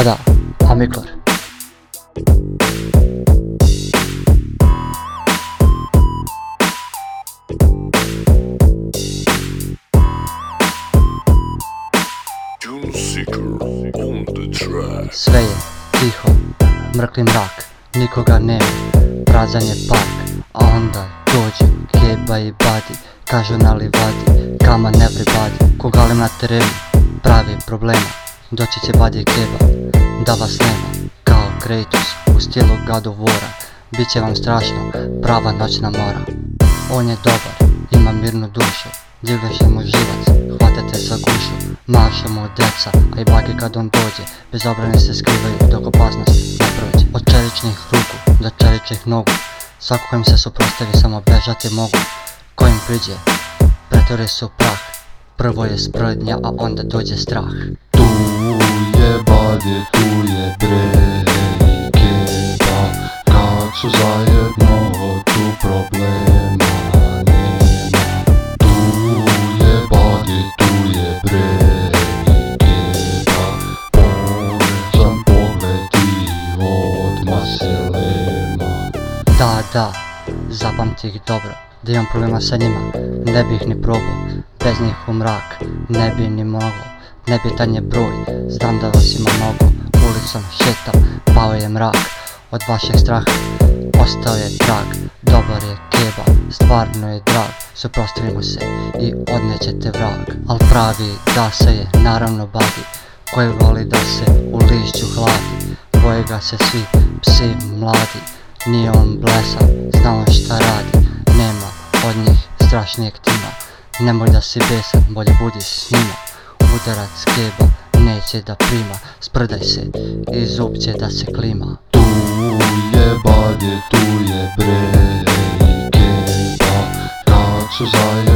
sada Amikor Sve je tiho, mrkli mrak, nikoga nema, prazan je park A onda dođe keba i badi, kažu na livadi, kaman everybody Ko galim na terenu, pravi problema, doći će badi keba Da vas nema, kao Kratos u stilu God of War Biće vam strašno, prava noćna mora. On je dobar, ima mirnu dušu. Divljaš mu živac, hvatate za gušu. Maše mu deca, a i bagi kad on dođe. Bez obrane se skrivaju dok opasnost ne prođe. Od čeličnih ruku do čeličnih nogu. Svako kojim se suprostavi samo bežati mogu. Kojim priđe, pretvore su prah. Prvo je sprdnja, a onda dođe strah je tu je bre i keba Kad su zajedno tu problema nema. Tu je badje, tu je bre i keba Povećan pogled i odmah se lema Da, da, zapamti ih dobro Da imam problema sa njima, ne bih ni probao Bez njih u mrak, ne bi ni mogao Nebitan je broj, znam da vas ima mnogo. Ulicom šetam, pao je mrak. Od vašeg straha, ostao je trag. Dobar je keba, stvarno je drag. Suprostavimo se i odnećete vrag. Al pravi da se je naravno badi. Koji voli da se u lišću hladi. Boje ga se svi psi mladi. Nije on blesav, zna on šta radi. Nema od njih strašnijeg tima. Nemoj da si besan, bolje budi s njima Udarac keba neće da prima. Sprdaj se i zub će da se klima. Tu je badje, tu je bre i keba Kad su zajedno